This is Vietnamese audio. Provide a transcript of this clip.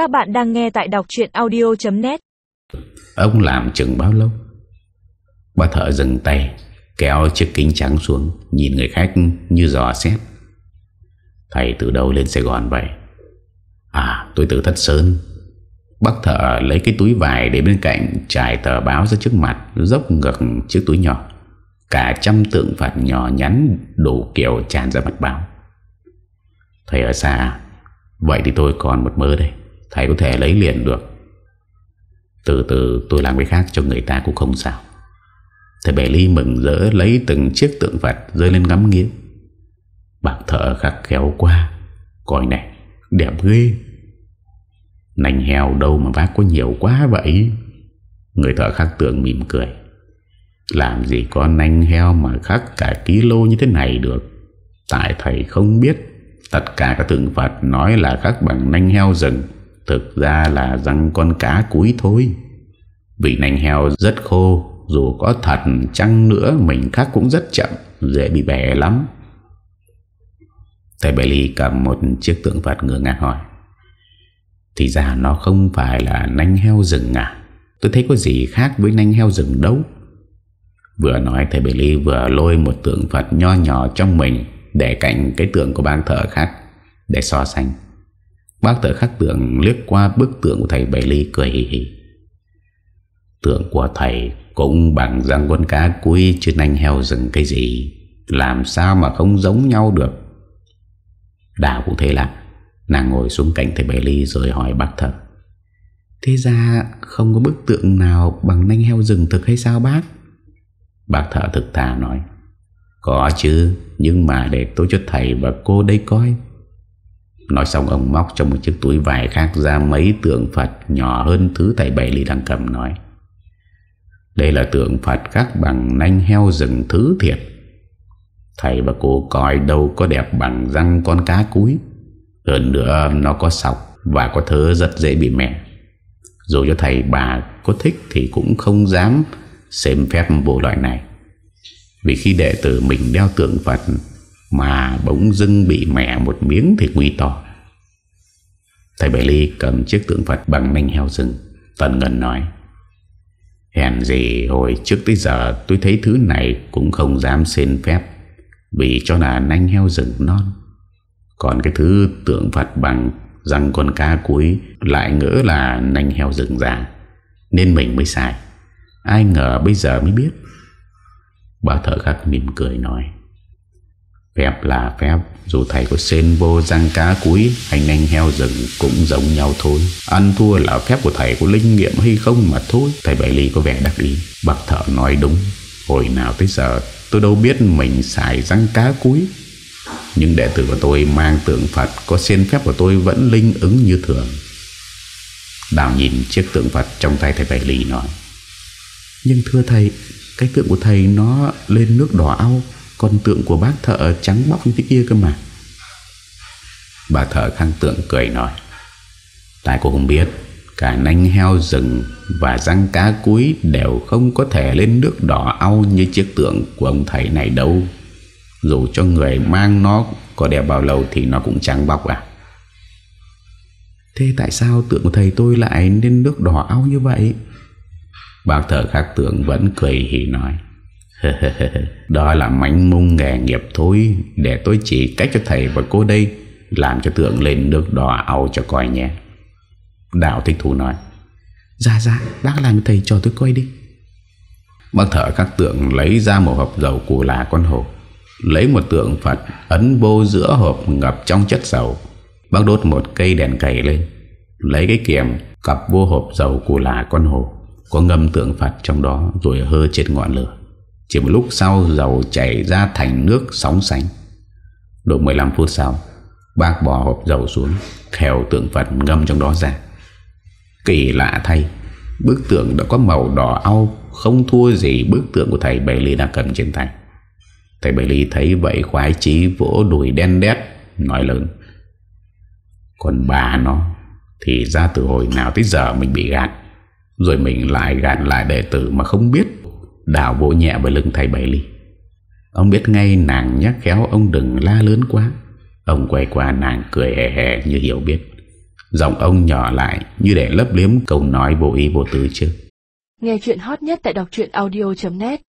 Các bạn đang nghe tại đọc chuyện audio.net Ông làm chừng bao lâu? Bà thợ dừng tay, Kéo chiếc kính trắng xuống, Nhìn người khách như giò xét. Thầy từ đâu lên Sài Gòn vậy? À tôi từ Thất Sơn. Bác thợ lấy cái túi vải để bên cạnh trải tờ báo ra trước mặt, Dốc ngược chiếc túi nhỏ. Cả trăm tượng Phật nhỏ nhắn Đủ kiểu tràn ra mặt báo. Thầy ở xa, Vậy thì tôi còn một mơ đây. Thầy có thể lấy liền được. Từ từ tôi làm cái khác cho người ta cũng không sao. Thầy Bể Ly mừng rỡ Lấy từng chiếc tượng Phật rơi lên ngắm nghía. Bạc thợ khắc khéo qua Coi này, Đẹp ghê. Nành heo đâu mà vác có nhiều quá vậy. Người thợ khắc tượng mỉm cười. Làm gì có nành heo mà khắc cả ký lô như thế này được. Tại thầy không biết, Tất cả các tượng Phật nói là khắc bằng nanh heo rừng. Thực ra là răng con cá cúi thôi. Vì nành heo rất khô, Dù có thật chăng nữa Mình khắc cũng rất chậm, Dễ bị bẻ lắm. Thầy Bailey cầm một chiếc tượng Phật ngựa ngạc hỏi, Thì ra nó không phải là nanh heo rừng à? Tôi thấy có gì khác với nanh heo rừng đâu. Vừa nói, thầy Bailey vừa lôi một tượng Phật nho nhỏ trong mình Để cạnh cái tượng của bác thợ khác Để so sánh. Bác thợ khắc tượng liếc qua bức tượng của thầy Bailey cười hì hì. Tượng của thầy cũng bằng răng con cá cuối chứ nanh heo rừng cái gì, Làm sao mà không giống nhau được. Đào cũng thế là Nàng ngồi xuống cạnh thầy Bailey rồi hỏi bác thợ. Thế ra không có bức tượng nào bằng nanh heo rừng thực hay sao bác? Bác thợ thực thà nói. Có chứ, Nhưng mà để tôi cho thầy và cô đây coi. Nói xong ông móc trong một chiếc túi vải khác ra mấy tượng Phật nhỏ hơn thứ thầy Bảy lì đang cầm nói. Đây là tượng Phật khác bằng nanh heo rừng thứ thiệt. Thầy và cô coi đâu có đẹp bằng răng con cá cúi. Hơn nữa nó có sọc và có thớ rất dễ bị mẹ. Dù cho thầy bà có thích thì cũng không dám xem phép bộ loại này. Vì khi đệ tử mình đeo tượng Phật mà bỗng dưng bị mẹ một miếng thì nguy to Thầy Bảy Ly cầm chiếc tượng Phật bằng nanh heo rừng. Tần Ngân nói, Hèn gì hồi trước tới giờ tôi thấy thứ này cũng không dám xin phép, Vì cho là nanh heo rừng non. Còn cái thứ tượng Phật bằng răng con cá cuối lại ngỡ là nanh heo rừng già, Nên mình mới xài Ai ngờ bây giờ mới biết. Bà thợ khắc mỉm cười nói Phép là phép, Dù thầy có xên vô răng cá cuối Hành anh heo rừng cũng giống nhau thôi. Ăn thua là phép của thầy có linh nghiệm hay không mà thôi. Thầy Bảy Ly có vẻ đắc ý. Bác thợ nói đúng. Hồi nào tới giờ, tôi đâu biết mình xài răng cá cuối Nhưng đệ tử của tôi mang tượng Phật, Có xên phép của tôi vẫn linh ứng như thường. Đào nhìn chiếc tượng Phật trong tay thầy Bảy Ly nói, Nhưng thưa thầy, Cái tượng của thầy nó lên nước đỏ ao còn tượng của bác thợ trắng bóc như thế kia cơ mà. Bà thợ khang tượng cười nói Tại cô không biết Cả nanh heo rừng Và răng cá cuối Đều không có thể lên nước đỏ au Như chiếc tượng của ông thầy này đâu. Dù cho người mang nó Có đẹp bao lâu thì nó cũng trắng bóc à. Thế tại sao tượng của thầy tôi lại lên nước đỏ au như vậy? Bác thợ khác tượng vẫn cười hỉ nói Đó là mánh mung nghề nghiệp thôi Để tôi chỉ cách cho thầy và cô đây Làm cho tượng lên nước đỏ ảo cho coi nhé. Đạo thích thú nói Dạ dạ bác làm thầy cho tôi coi đi. Bác thở các tượng lấy ra một hộp dầu của là con hổ Lấy một tượng Phật ấn vô giữa hộp ngập trong chất dầu. Bác đốt một cây đèn cầy lên Lấy cái kiềm cặp vô hộp dầu của là con hổ Có ngâm tượng Phật trong đó rồi hơ trên ngọn lửa chỉ một lúc sau dầu chảy ra thành nước sóng sánh. Độ 15 phút sau, Bác bỏ hộp dầu xuống Theo tượng Phật ngâm trong đó ra. Kỳ lạ thay, Bức tượng đã có màu đỏ au, Không thua gì bức tượng của thầy Bảy Ly đang cầm trên tay. Thầy Bảy Ly thấy vậy khoái chí vỗ đùi đen đét, Nói lớn. Còn bà nó, Thì ra từ hồi nào tới giờ mình bị gạt, Rồi mình lại gạt lại đệ tử mà không biết. Đào vỗ nhẹ vào lưng thầy Bảy Ly. Ông biết ngay nàng nhắc khéo, ông đừng la lớn quá. Ông quay qua nàng cười hề hề như hiểu biết. Giọng ông nhỏ lại như để lấp liếm câu nói vô ý vô tứ chứ. Nghe chuyện hot nhất tại đọc audio.net